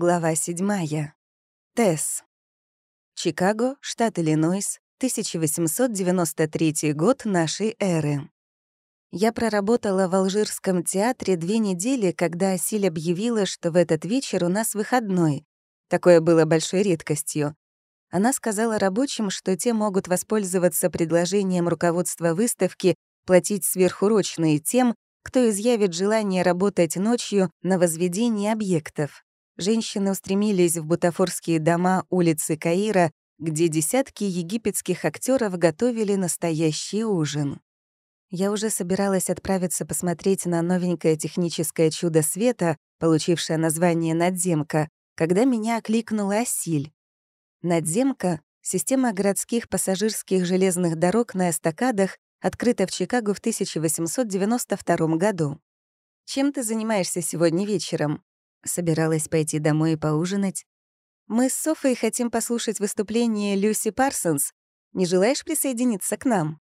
Глава 7. Тесс. Чикаго, штат Иллинойс, 1893 год нашей эры. Я проработала в Алжирском театре две недели, когда Асиль объявила, что в этот вечер у нас выходной. Такое было большой редкостью. Она сказала рабочим, что те могут воспользоваться предложением руководства выставки платить сверхурочные тем, кто изъявит желание работать ночью на возведении объектов. Женщины устремились в бутафорские дома улицы Каира, где десятки египетских актеров готовили настоящий ужин. Я уже собиралась отправиться посмотреть на новенькое техническое чудо света, получившее название «Надземка», когда меня окликнула Асиль. «Надземка» — система городских пассажирских железных дорог на эстакадах, открыта в Чикаго в 1892 году. «Чем ты занимаешься сегодня вечером?» Собиралась пойти домой и поужинать. Мы с Софой хотим послушать выступление Люси Парсонс. Не желаешь присоединиться к нам?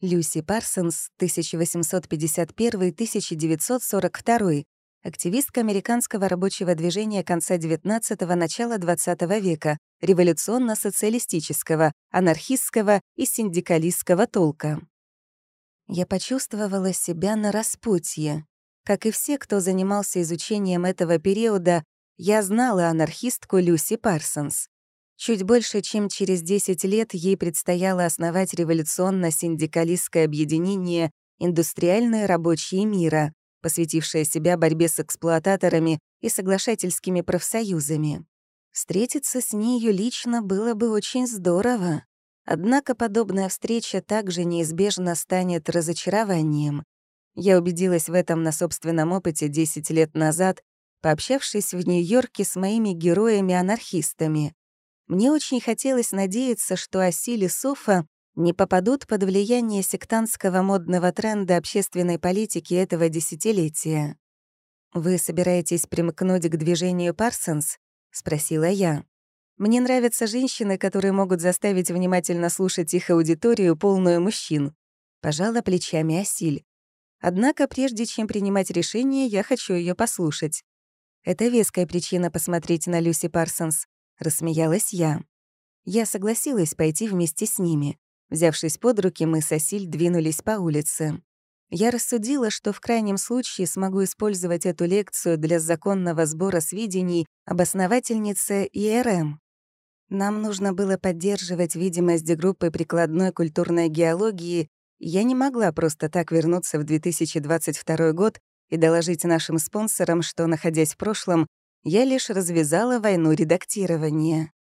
Люси Парсонс, 1851-1942, активистка американского рабочего движения конца XIX – начала XX века, революционно-социалистического, анархистского и синдикалистского толка. Я почувствовала себя на распутье. Как и все, кто занимался изучением этого периода, я знала анархистку Люси Парсонс. Чуть больше, чем через 10 лет ей предстояло основать революционно-синдикалистское объединение «Индустриальные рабочие мира», посвятившее себя борьбе с эксплуататорами и соглашательскими профсоюзами. Встретиться с нею лично было бы очень здорово. Однако подобная встреча также неизбежно станет разочарованием. Я убедилась в этом на собственном опыте 10 лет назад, пообщавшись в Нью-Йорке с моими героями-анархистами. Мне очень хотелось надеяться, что Асиль и Софа не попадут под влияние сектантского модного тренда общественной политики этого десятилетия. «Вы собираетесь примкнуть к движению Парсонс?» — спросила я. «Мне нравятся женщины, которые могут заставить внимательно слушать их аудиторию, полную мужчин». Пожала плечами Асиль. Однако, прежде чем принимать решение, я хочу ее послушать. Это веская причина посмотреть на Люси Парсонс. Рассмеялась я. Я согласилась пойти вместе с ними. Взявшись под руки, мы с Асиль двинулись по улице. Я рассудила, что в крайнем случае смогу использовать эту лекцию для законного сбора сведений об основательнице ИРМ. Нам нужно было поддерживать видимость группы прикладной культурной геологии я не могла просто так вернуться в 2022 год и доложить нашим спонсорам, что, находясь в прошлом, я лишь развязала войну редактирования.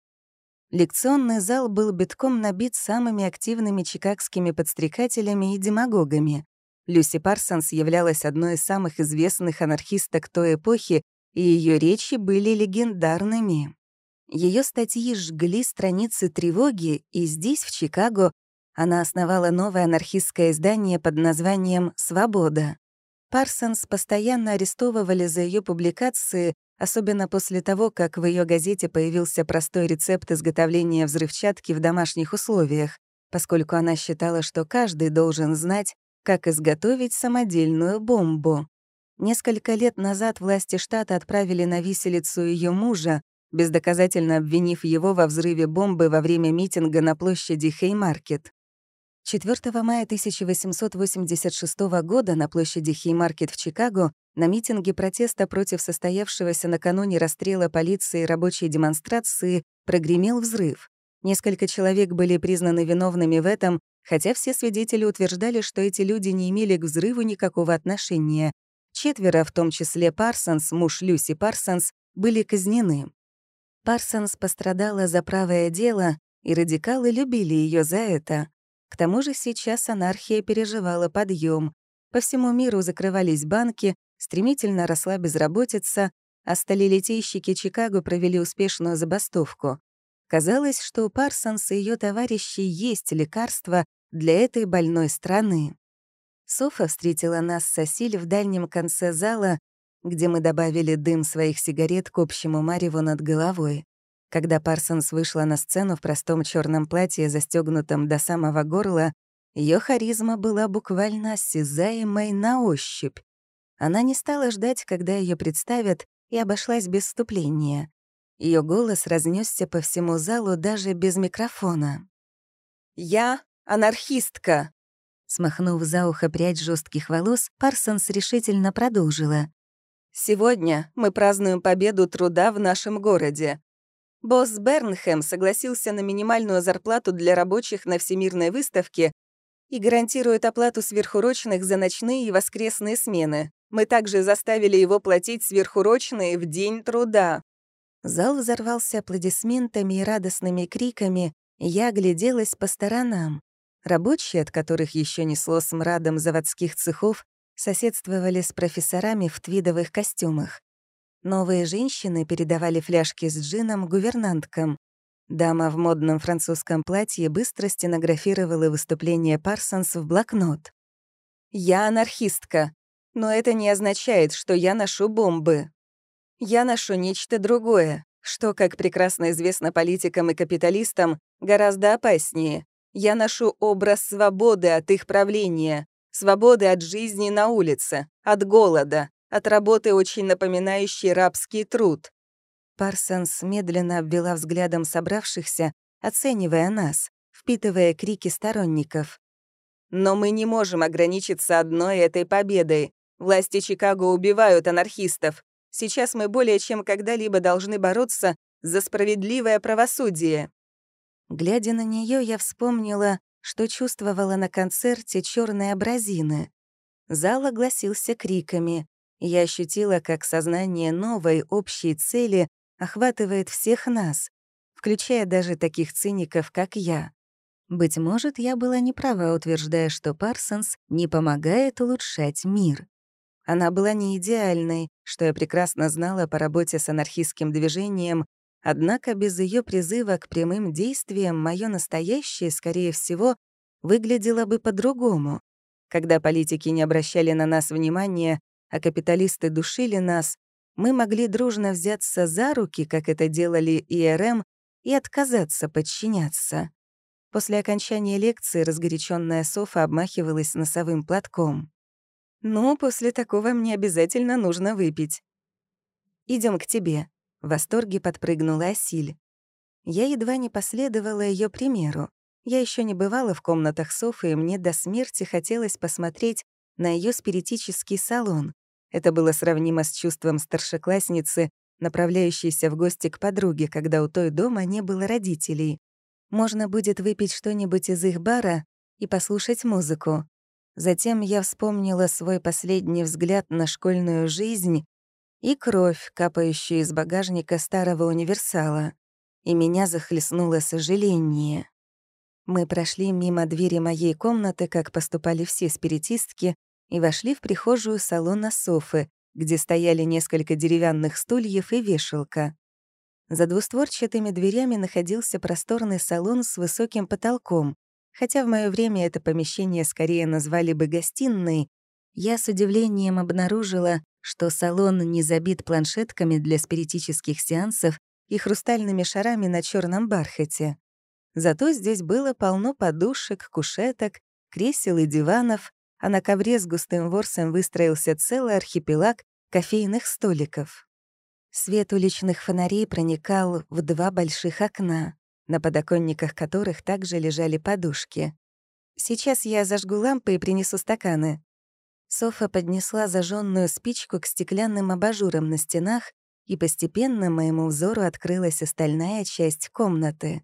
Лекционный зал был битком набит самыми активными чикагскими подстрекателями и демагогами. Люси Парсонс являлась одной из самых известных анархисток той эпохи, и ее речи были легендарными. Ее статьи жгли страницы тревоги, и здесь, в Чикаго, она основала новое анархистское издание под названием «Свобода». Парсонс постоянно арестовывали за ее публикации, особенно после того, как в ее газете появился простой рецепт изготовления взрывчатки в домашних условиях, поскольку она считала, что каждый должен знать, как изготовить самодельную бомбу. Несколько лет назад власти штата отправили на виселицу ее мужа, бездоказательно обвинив его во взрыве бомбы во время митинга на площади Хеймаркет. 4 мая 1886 года на площади Хеймаркет в Чикаго на митинге протеста против состоявшегося накануне расстрела полиции рабочей демонстрации прогремел взрыв. Несколько человек были признаны виновными в этом, хотя все свидетели утверждали, что эти люди не имели к взрыву никакого отношения. Четверо, в том числе Парсонс, муж Люси Парсонс, были казнены. Парсонс пострадала за правое дело, и радикалы любили ее за это. К тому же сейчас анархия переживала подъем. По всему миру закрывались банки, стремительно росла безработица, а сталелитейщики Чикаго провели успешную забастовку. Казалось, что у Парсонс и ее товарищей есть лекарство для этой больной страны. Софа встретила нас с Асиль в дальнем конце зала, где мы добавили дым своих сигарет к общему мареву над головой. Когда Парсонс вышла на сцену в простом черном платье, застегнутом до самого горла, ее харизма была буквально осязаемой на ощупь. Она не стала ждать, когда ее представят, и обошлась без вступления. Ее голос разнесся по всему залу даже без микрофона. «Я анархистка!» Смахнув за ухо прядь жестких волос, Парсонс решительно продолжила. «Сегодня мы празднуем победу труда в нашем городе. Босс Бернхэм согласился на минимальную зарплату для рабочих на Всемирной выставке и гарантирует оплату сверхурочных за ночные и воскресные смены. Мы также заставили его платить сверхурочные в день труда». Зал взорвался аплодисментами и радостными криками, я огляделась по сторонам. Рабочие, от которых еще несло смрадом заводских цехов, соседствовали с профессорами в твидовых костюмах. Новые женщины передавали фляжки с джином гувернанткам. Дама в модном французском платье быстро стенографировала выступление Парсонс в блокнот. «Я анархистка, но это не означает, что я ношу бомбы. Я ношу нечто другое, что, как прекрасно известно политикам и капиталистам, гораздо опаснее. Я ношу образ свободы от их правления, свободы от жизни на улице, от голода, от работы, очень напоминающей рабский труд. Парсонс медленно обвела взглядом собравшихся, оценивая нас, впитывая крики сторонников. Но мы не можем ограничиться одной этой победой. Власти Чикаго убивают анархистов. Сейчас мы более чем когда-либо должны бороться за справедливое правосудие. Глядя на нее, я вспомнила, что чувствовала на концерте черной абразины. Зал огласился криками. Я ощутила, как сознание новой общей цели охватывает всех нас, включая даже таких циников, как я. Быть может, я была не права, утверждая, что Парсонс не помогает улучшать мир. Она была не идеальной, что я прекрасно знала по работе с анархистским движением Однако без ее призыва к прямым действиям мое настоящее, скорее всего, выглядело бы по-другому. Когда политики не обращали на нас внимания, а капиталисты душили нас, мы могли дружно взяться за руки, как это делали ИРМ, и отказаться подчиняться. После окончания лекции разгоряченная Софа обмахивалась носовым платком. «Ну, после такого мне обязательно нужно выпить. Идем к тебе», в восторге подпрыгнула Асиль. Я едва не последовала ее примеру. Я еще не бывала в комнатах Софы, и мне до смерти хотелось посмотреть на ее спиритический салон. Это было сравнимо с чувством старшеклассницы, направляющейся в гости к подруге, когда у той дома не было родителей. Можно будет выпить что-нибудь из их бара и послушать музыку. Затем я вспомнила свой последний взгляд на школьную жизнь и кровь, капающая из багажника старого универсала, и меня захлестнуло сожаление. Мы прошли мимо двери моей комнаты, как поступали все спиритистки, и вошли в прихожую салона Софы, где стояли несколько деревянных стульев и вешалка. За двустворчатыми дверями находился просторный салон с высоким потолком. Хотя в моё время это помещение скорее назвали бы гостиной, я с удивлением обнаружила, что салон не забит планшетками для спиритических сеансов и хрустальными шарами на черном бархате. Зато здесь было полно подушек, кушеток, кресел и диванов, а на ковре с густым ворсом выстроился целый архипелаг кофейных столиков. Свет уличных фонарей проникал в два больших окна, на подоконниках которых также лежали подушки. «Сейчас я зажгу лампы и принесу стаканы», Софа поднесла зажженную спичку к стеклянным абажурам на стенах, и постепенно моему взору открылась остальная часть комнаты.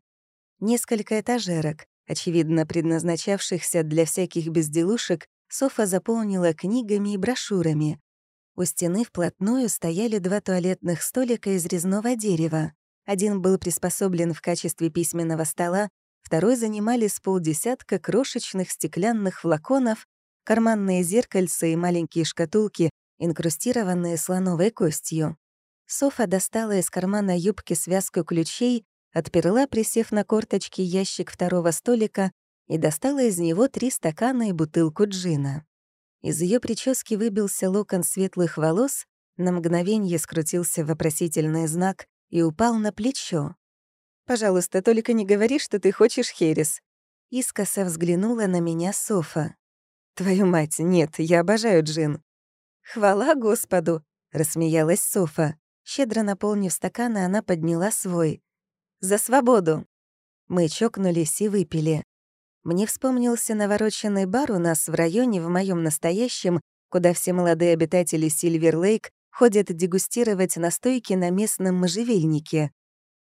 Несколько этажерок, очевидно предназначавшихся для всяких безделушек, Софа заполнила книгами и брошюрами. У стены вплотную стояли два туалетных столика из резного дерева. Один был приспособлен в качестве письменного стола, второй занимали с полдесятка крошечных стеклянных флаконов карманные зеркальца и маленькие шкатулки, инкрустированные слоновой костью. Софа достала из кармана юбки связку ключей, отперла, присев на корточки, ящик второго столика и достала из него три стакана и бутылку джина. Из ее прически выбился локон светлых волос, на мгновение скрутился вопросительный знак и упал на плечо. «Пожалуйста, только не говори, что ты хочешь херес». Искоса взглянула на меня Софа. «Твою мать, нет, я обожаю джин». «Хвала Господу!» — рассмеялась Софа. Щедро наполнив стаканы, она подняла свой. «За свободу!» Мы чокнулись и выпили. Мне вспомнился навороченный бар у нас в районе в моем настоящем, куда все молодые обитатели Сильвер-Лейк ходят дегустировать настойки на местном можжевельнике.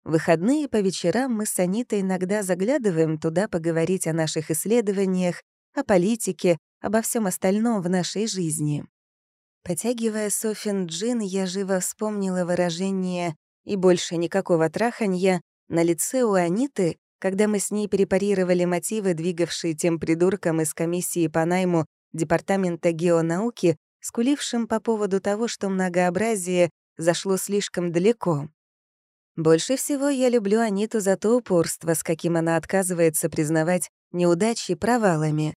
В выходные по вечерам мы с Анитой иногда заглядываем туда поговорить о наших исследованиях, о политике, обо всем остальном в нашей жизни. Потягивая Софин джин, я живо вспомнила выражение «и больше никакого траханья» на лице у Аниты, когда мы с ней перепарировали мотивы, двигавшие тем придуркам из комиссии по найму Департамента геонауки, скулившим по поводу того, что многообразие зашло слишком далеко. Больше всего я люблю Аниту за то упорство, с каким она отказывается признавать неудачи провалами.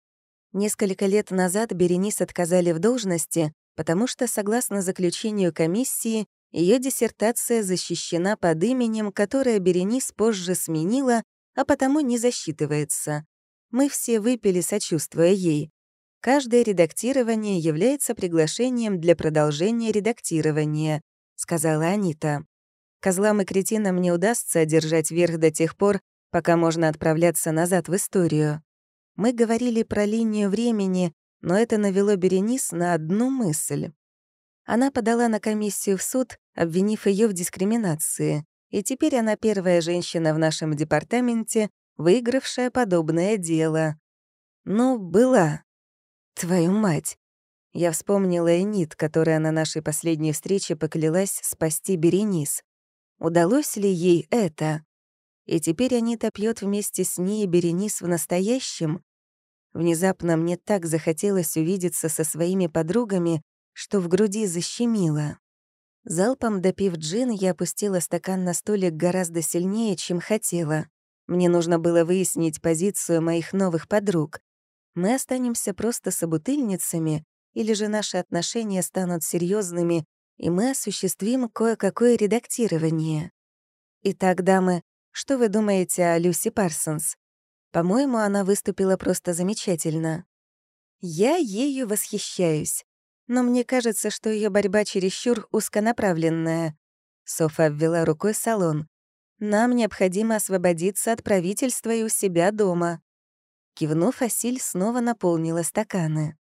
Несколько лет назад Беренис отказали в должности, потому что, согласно заключению комиссии, ее диссертация защищена под именем, которое Беренис позже сменила, а потому не засчитывается. Мы все выпили, сочувствуя ей. Каждое редактирование является приглашением для продолжения редактирования, сказала Анита. Козлам и кретинам не удастся одержать верх до тех пор, пока можно отправляться назад в историю. Мы говорили про линию времени, но это навело Беренис на одну мысль. Она подала на комиссию в суд, обвинив ее в дискриминации, и теперь она первая женщина в нашем департаменте, выигравшая подобное дело. Ну, была. Твою мать. Я вспомнила Энит, которая на нашей последней встрече поклялась спасти Беренис. Удалось ли ей это? И теперь Анита пьет вместе с ней Беренис в настоящем, Внезапно мне так захотелось увидеться со своими подругами, что в груди защемило. Залпом допив джин, я опустила стакан на столик гораздо сильнее, чем хотела. Мне нужно было выяснить позицию моих новых подруг. Мы останемся просто собутыльницами, или же наши отношения станут серьезными, и мы осуществим кое-какое редактирование. Итак, дамы, что вы думаете о Люси Парсонс? По-моему, она выступила просто замечательно. Я ею восхищаюсь, но мне кажется, что ее борьба чересчур узконаправленная. Софа обвела рукой салон. Нам необходимо освободиться от правительства и у себя дома. Кивнув, Асиль снова наполнила стаканы.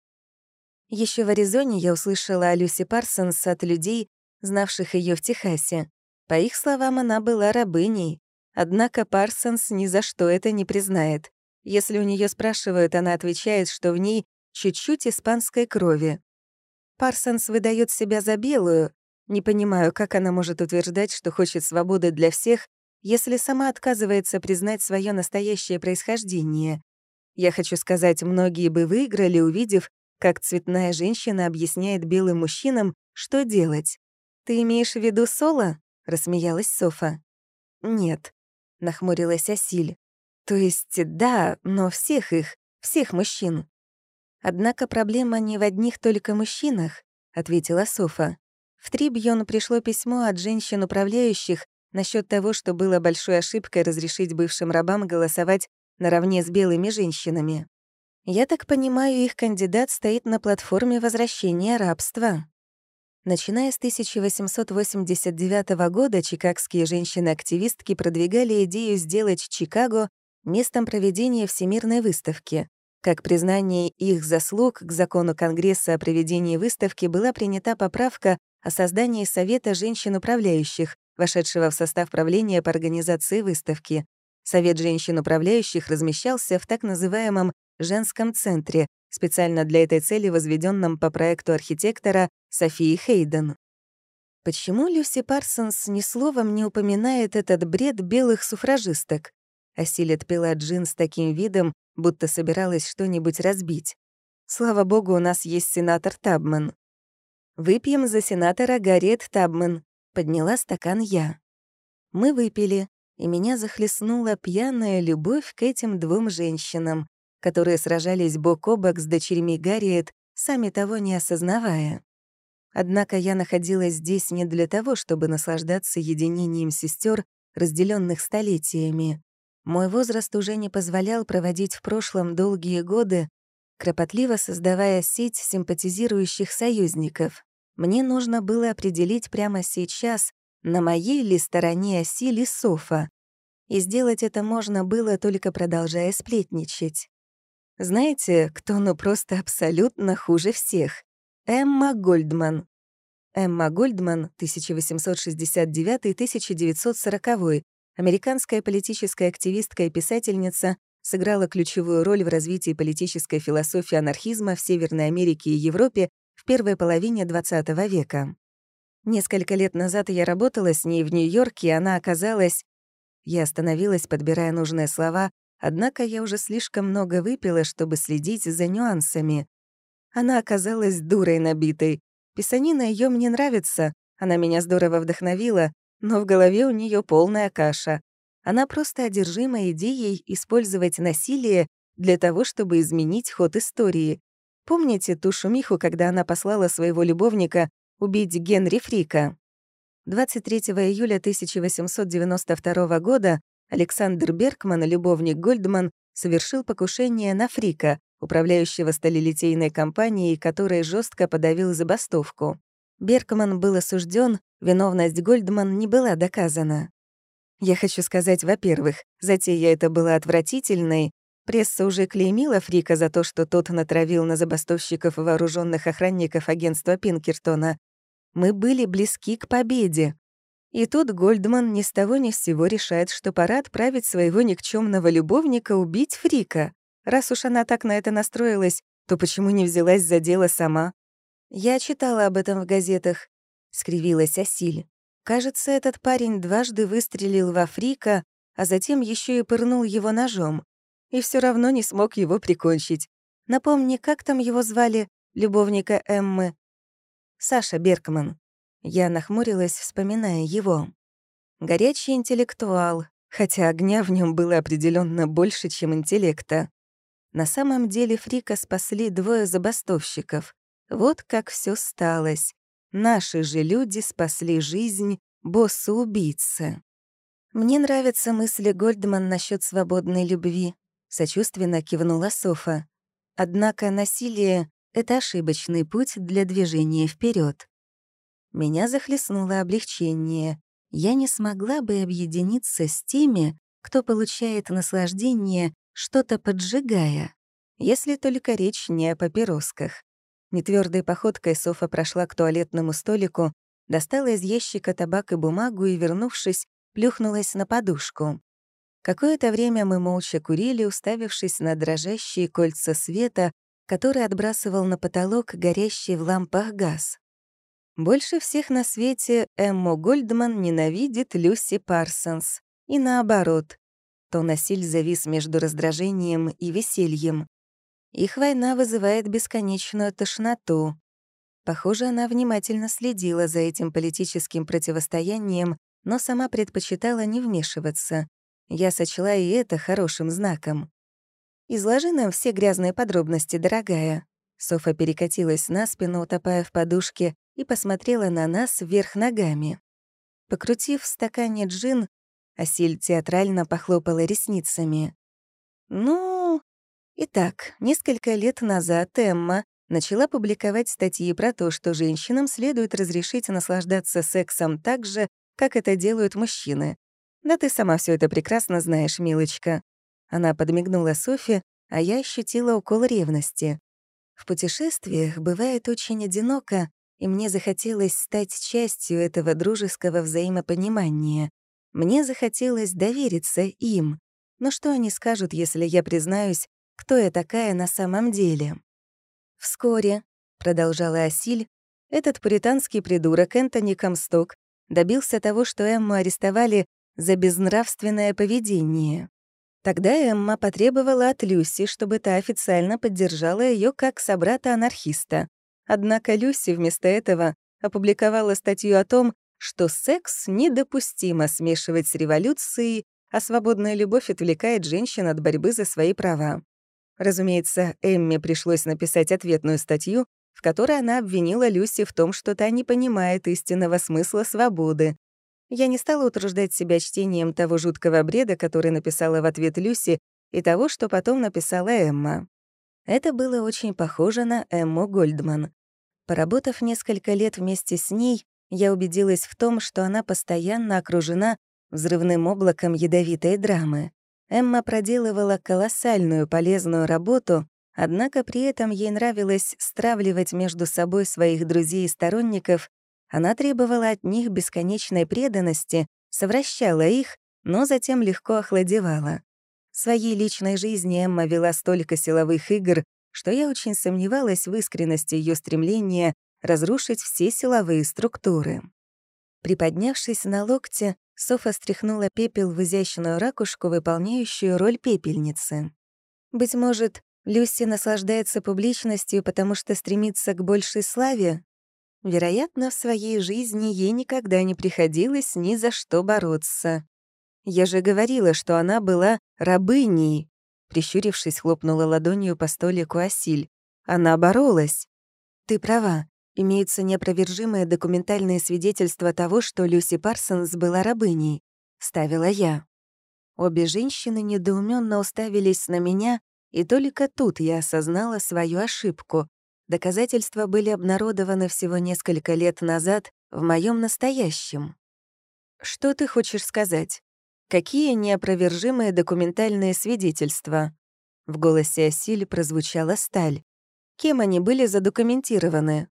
Еще в Аризоне я услышала о Люси Парсонс от людей, знавших ее в Техасе. По их словам, она была рабыней. Однако Парсонс ни за что это не признает. Если у нее спрашивают, она отвечает, что в ней чуть-чуть испанской крови. Парсонс выдает себя за белую. Не понимаю, как она может утверждать, что хочет свободы для всех, если сама отказывается признать свое настоящее происхождение. Я хочу сказать, многие бы выиграли, увидев, как цветная женщина объясняет белым мужчинам, что делать. «Ты имеешь в виду Соло?» — рассмеялась Софа. «Нет. — нахмурилась Асиль. «То есть, да, но всех их, всех мужчин». «Однако проблема не в одних только мужчинах», — ответила Софа. В Трибьон пришло письмо от женщин-управляющих насчет того, что было большой ошибкой разрешить бывшим рабам голосовать наравне с белыми женщинами. Я так понимаю, их кандидат стоит на платформе возвращения рабства. Начиная с 1889 года чикагские женщины-активистки продвигали идею сделать Чикаго местом проведения Всемирной выставки. Как признание их заслуг к закону Конгресса о проведении выставки была принята поправка о создании Совета женщин-управляющих, вошедшего в состав правления по организации выставки. Совет женщин-управляющих размещался в так называемом «женском центре», специально для этой цели возведенном по проекту архитектора Софии Хейден. Почему Люси Парсонс ни словом не упоминает этот бред белых суфражисток? Осилит пила джин с таким видом, будто собиралась что-нибудь разбить. Слава богу, у нас есть сенатор Табман. «Выпьем за сенатора Гарриет Табман», — подняла стакан я. Мы выпили, и меня захлестнула пьяная любовь к этим двум женщинам, которые сражались бок о бок с дочерьми Гарриет, сами того не осознавая. Однако я находилась здесь не для того, чтобы наслаждаться единением сестер, разделенных столетиями. Мой возраст уже не позволял проводить в прошлом долгие годы, кропотливо создавая сеть симпатизирующих союзников. Мне нужно было определить прямо сейчас, на моей ли стороне оси ли Софа. И сделать это можно было, только продолжая сплетничать. Знаете, кто ну просто абсолютно хуже всех? Эмма Гольдман. Эмма Гольдман, 1869-1940, американская политическая активистка и писательница, сыграла ключевую роль в развитии политической философии анархизма в Северной Америке и Европе в первой половине XX века. Несколько лет назад я работала с ней в Нью-Йорке, и она оказалась... Я остановилась, подбирая нужные слова, однако я уже слишком много выпила, чтобы следить за нюансами. Она оказалась дурой набитой. Писанина ее мне нравится, она меня здорово вдохновила, но в голове у нее полная каша. Она просто одержима идеей использовать насилие для того, чтобы изменить ход истории. Помните ту шумиху, когда она послала своего любовника убить Генри Фрика? 23 июля 1892 года Александр Беркман, любовник Гольдман, совершил покушение на Фрика, управляющего сталелитейной компанией, который жестко подавил забастовку. Беркман был осужден, виновность Гольдман не была доказана. Я хочу сказать, во-первых, затея эта была отвратительной. Пресса уже клеймила Фрика за то, что тот натравил на забастовщиков вооруженных охранников агентства Пинкертона. Мы были близки к победе. И тут Гольдман ни с того ни с сего решает, что пора отправить своего никчемного любовника убить Фрика. Раз уж она так на это настроилась, то почему не взялась за дело сама? Я читала об этом в газетах, — скривилась Асиль. Кажется, этот парень дважды выстрелил в Африка, а затем еще и пырнул его ножом. И все равно не смог его прикончить. Напомни, как там его звали, любовника Эммы? Саша Беркман. Я нахмурилась, вспоминая его. Горячий интеллектуал, хотя огня в нем было определенно больше, чем интеллекта. На самом деле Фрика спасли двое забастовщиков. Вот как все сталось. Наши же люди спасли жизнь босса-убийцы. Мне нравятся мысли Гольдман насчет свободной любви, сочувственно кивнула Софа. Однако насилие — это ошибочный путь для движения вперед. Меня захлестнуло облегчение. Я не смогла бы объединиться с теми, кто получает наслаждение, что-то поджигая, если только речь не о папиросках. Нетвёрдой походкой Софа прошла к туалетному столику, достала из ящика табак и бумагу и, вернувшись, плюхнулась на подушку. Какое-то время мы молча курили, уставившись на дрожащие кольца света, который отбрасывал на потолок горящий в лампах газ. Больше всех на свете Эммо Гольдман ненавидит Люси Парсонс. И наоборот. То Насиль завис между раздражением и весельем. Их война вызывает бесконечную тошноту. Похоже, она внимательно следила за этим политическим противостоянием, но сама предпочитала не вмешиваться. Я сочла и это хорошим знаком. «Изложи нам все грязные подробности, дорогая». Софа перекатилась на спину, утопая в подушке, и посмотрела на нас вверх ногами. Покрутив в стакане джин, Асиль театрально похлопала ресницами. «Ну, Итак, несколько лет назад Эмма начала публиковать статьи про то, что женщинам следует разрешить наслаждаться сексом так же, как это делают мужчины. Да ты сама все это прекрасно знаешь, милочка. Она подмигнула Софи, а я ощутила укол ревности. В путешествиях бывает очень одиноко, и мне захотелось стать частью этого дружеского взаимопонимания. Мне захотелось довериться им. Но что они скажут, если я признаюсь, кто я такая на самом деле. Вскоре, продолжала Асиль, этот пуританский придурок Энтони Комсток добился того, что Эмму арестовали за безнравственное поведение. Тогда Эмма потребовала от Люси, чтобы та официально поддержала ее как собрата-анархиста. Однако Люси вместо этого опубликовала статью о том, что секс недопустимо смешивать с революцией, а свободная любовь отвлекает женщин от борьбы за свои права. Разумеется, Эмме пришлось написать ответную статью, в которой она обвинила Люси в том, что та не понимает истинного смысла свободы. Я не стала утруждать себя чтением того жуткого бреда, который написала в ответ Люси, и того, что потом написала Эмма. Это было очень похоже на Эмму Гольдман. Поработав несколько лет вместе с ней, я убедилась в том, что она постоянно окружена взрывным облаком ядовитой драмы. Эмма проделывала колоссальную полезную работу, однако при этом ей нравилось стравливать между собой своих друзей и сторонников, она требовала от них бесконечной преданности, совращала их, но затем легко охладевала. В своей личной жизни Эмма вела столько силовых игр, что я очень сомневалась в искренности ее стремления разрушить все силовые структуры. Приподнявшись на локте, Софа стряхнула пепел в изящную ракушку, выполняющую роль пепельницы. «Быть может, Люси наслаждается публичностью, потому что стремится к большей славе? Вероятно, в своей жизни ей никогда не приходилось ни за что бороться. Я же говорила, что она была рабыней», прищурившись, хлопнула ладонью по столику Асиль. «Она боролась». «Ты права. Имеются неопровержимые документальные свидетельства того, что Люси Парсонс была рабыней. Ставила я. Обе женщины недоуменно уставились на меня, и только тут я осознала свою ошибку. Доказательства были обнародованы всего несколько лет назад в моем настоящем. Что ты хочешь сказать? Какие неопровержимые документальные свидетельства? В голосе Асиль прозвучала сталь. Кем они были задокументированы?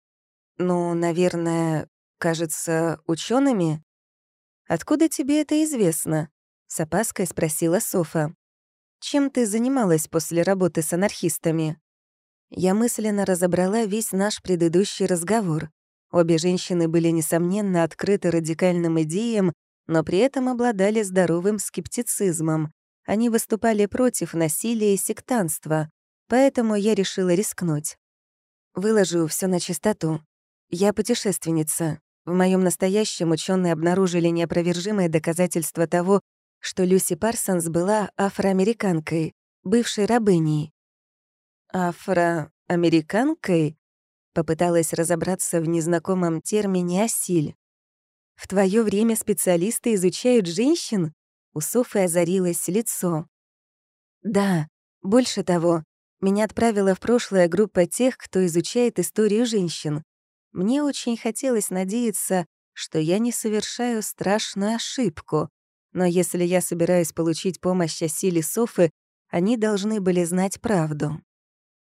Ну, наверное, кажется, учеными. Откуда тебе это известно? С опаской спросила Софа. Чем ты занималась после работы с анархистами? Я мысленно разобрала весь наш предыдущий разговор. Обе женщины были, несомненно, открыты радикальным идеям, но при этом обладали здоровым скептицизмом. Они выступали против насилия и сектанства, поэтому я решила рискнуть. Выложу все на чистоту. Я путешественница. В моем настоящем ученые обнаружили неопровержимые доказательства того, что Люси Парсонс была афроамериканкой, бывшей рабыней. Афроамериканкой? Попыталась разобраться в незнакомом термине «осиль». В твое время специалисты изучают женщин? У Софы озарилось лицо. Да, больше того, меня отправила в прошлое группа тех, кто изучает историю женщин. Мне очень хотелось надеяться, что я не совершаю страшную ошибку, но если я собираюсь получить помощь о силе Софы, они должны были знать правду.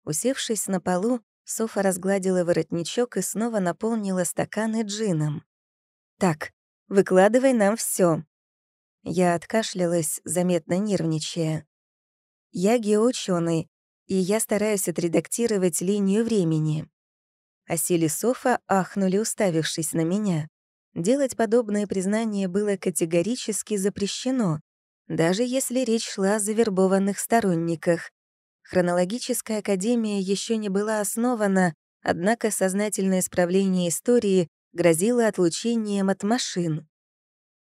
Усевшись на полу, Софа разгладила воротничок и снова наполнила стаканы джином. «Так, выкладывай нам все. Я откашлялась, заметно нервничая. «Я геоученый, и я стараюсь отредактировать линию времени. Асиль и ахнули, уставившись на меня. Делать подобные признания было категорически запрещено, даже если речь шла о завербованных сторонниках. Хронологическая академия еще не была основана, однако сознательное исправление истории грозило отлучением от машин.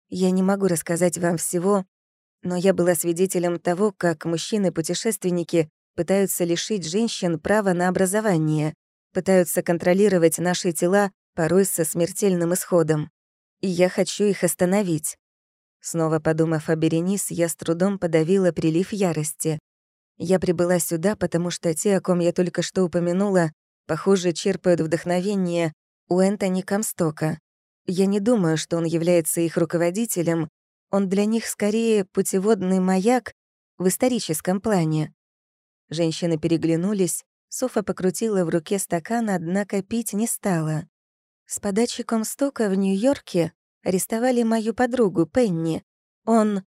Я не могу рассказать вам всего, но я была свидетелем того, как мужчины-путешественники пытаются лишить женщин права на образование пытаются контролировать наши тела, порой со смертельным исходом. И я хочу их остановить. Снова подумав о Беренис, я с трудом подавила прилив ярости. Я прибыла сюда, потому что те, о ком я только что упомянула, похоже, черпают вдохновение у Энтони Камстока. Я не думаю, что он является их руководителем, он для них скорее путеводный маяк в историческом плане. Женщины переглянулись, Софа покрутила в руке стакан, однако пить не стала. С подачи Комстока в Нью-Йорке арестовали мою подругу Пенни. Он...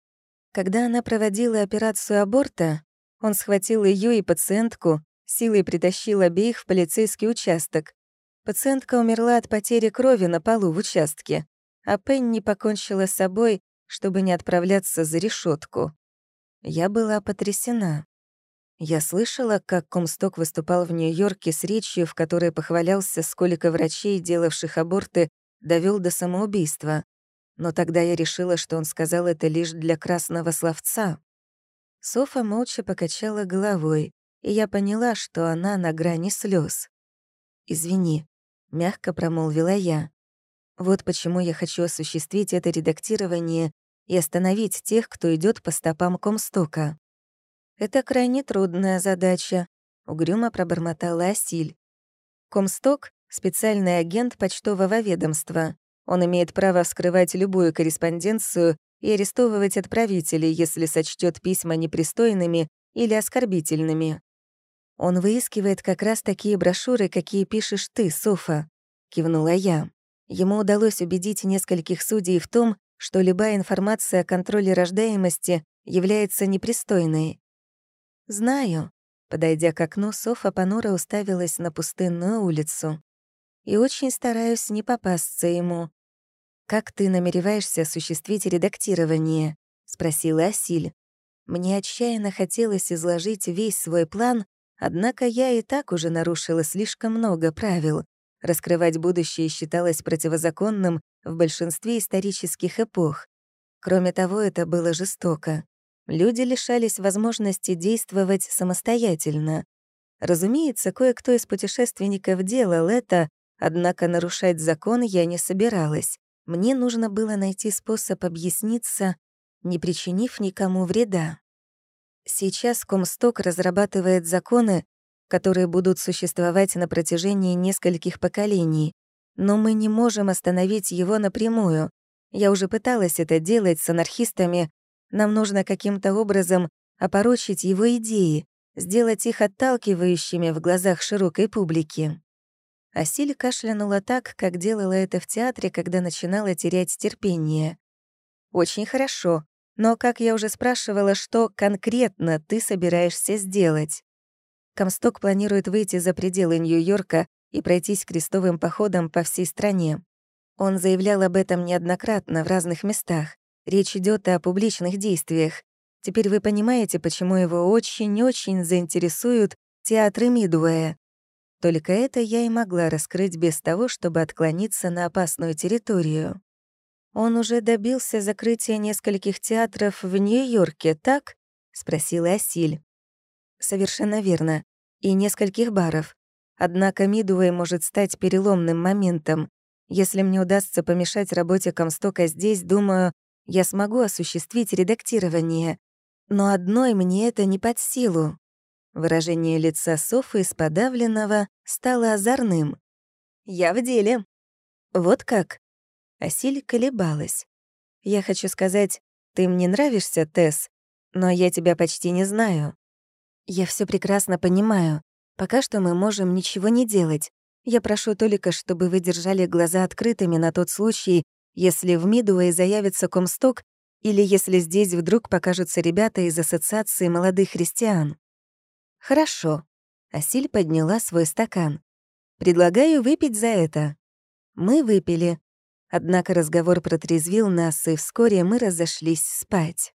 Когда она проводила операцию аборта, он схватил ее и пациентку, силой притащил обеих в полицейский участок. Пациентка умерла от потери крови на полу в участке, а Пенни покончила с собой, чтобы не отправляться за решетку. Я была потрясена. Я слышала, как Комсток выступал в Нью-Йорке с речью, в которой похвалялся, сколько врачей, делавших аборты, довел до самоубийства. Но тогда я решила, что он сказал это лишь для красного словца. Софа молча покачала головой, и я поняла, что она на грани слез. «Извини», — мягко промолвила я. «Вот почему я хочу осуществить это редактирование и остановить тех, кто идет по стопам Комстока. «Это крайне трудная задача», — угрюмо пробормотала Асиль. Комсток — специальный агент почтового ведомства. Он имеет право вскрывать любую корреспонденцию и арестовывать отправителей, если сочтет письма непристойными или оскорбительными. Он выискивает как раз такие брошюры, какие пишешь ты, Софа, кивнула я. Ему удалось убедить нескольких судей в том, что любая информация о контроле рождаемости является непристойной. Знаю. Подойдя к окну, Софа понуро уставилась на пустынную улицу. И очень стараюсь не попасться ему. «Как ты намереваешься осуществить редактирование?» — спросила Асиль. Мне отчаянно хотелось изложить весь свой план, однако я и так уже нарушила слишком много правил. Раскрывать будущее считалось противозаконным в большинстве исторических эпох. Кроме того, это было жестоко. Люди лишались возможности действовать самостоятельно. Разумеется, кое-кто из путешественников делал это, однако нарушать закон я не собиралась. Мне нужно было найти способ объясниться, не причинив никому вреда. Сейчас Комсток разрабатывает законы, которые будут существовать на протяжении нескольких поколений, но мы не можем остановить его напрямую. Я уже пыталась это делать с анархистами. Нам нужно каким-то образом опорочить его идеи, сделать их отталкивающими в глазах широкой публики. Асиль кашлянула так, как делала это в театре, когда начинала терять терпение. «Очень хорошо. Но, как я уже спрашивала, что конкретно ты собираешься сделать?» Комсток планирует выйти за пределы Нью-Йорка и пройтись крестовым походом по всей стране. Он заявлял об этом неоднократно в разных местах. Речь идет о публичных действиях. Теперь вы понимаете, почему его очень-очень заинтересуют театры Мидуэя. Только это я и могла раскрыть без того, чтобы отклониться на опасную территорию. «Он уже добился закрытия нескольких театров в Нью-Йорке, так?» — спросила Асиль. «Совершенно верно. И нескольких баров. Однако Мидуэй может стать переломным моментом. Если мне удастся помешать работе Комстока здесь, думаю, я смогу осуществить редактирование. Но одной мне это не под силу. Выражение лица Софы из подавленного стало озорным. «Я в деле». «Вот как?» Асиль колебалась. «Я хочу сказать, ты мне нравишься, Тесс, но я тебя почти не знаю. Я все прекрасно понимаю. Пока что мы можем ничего не делать. Я прошу только, чтобы вы держали глаза открытыми на тот случай, если в Мидуэй заявится Комсток или если здесь вдруг покажутся ребята из Ассоциации молодых христиан. «Хорошо». Асиль подняла свой стакан. «Предлагаю выпить за это». Мы выпили. Однако разговор протрезвил нас, и вскоре мы разошлись спать.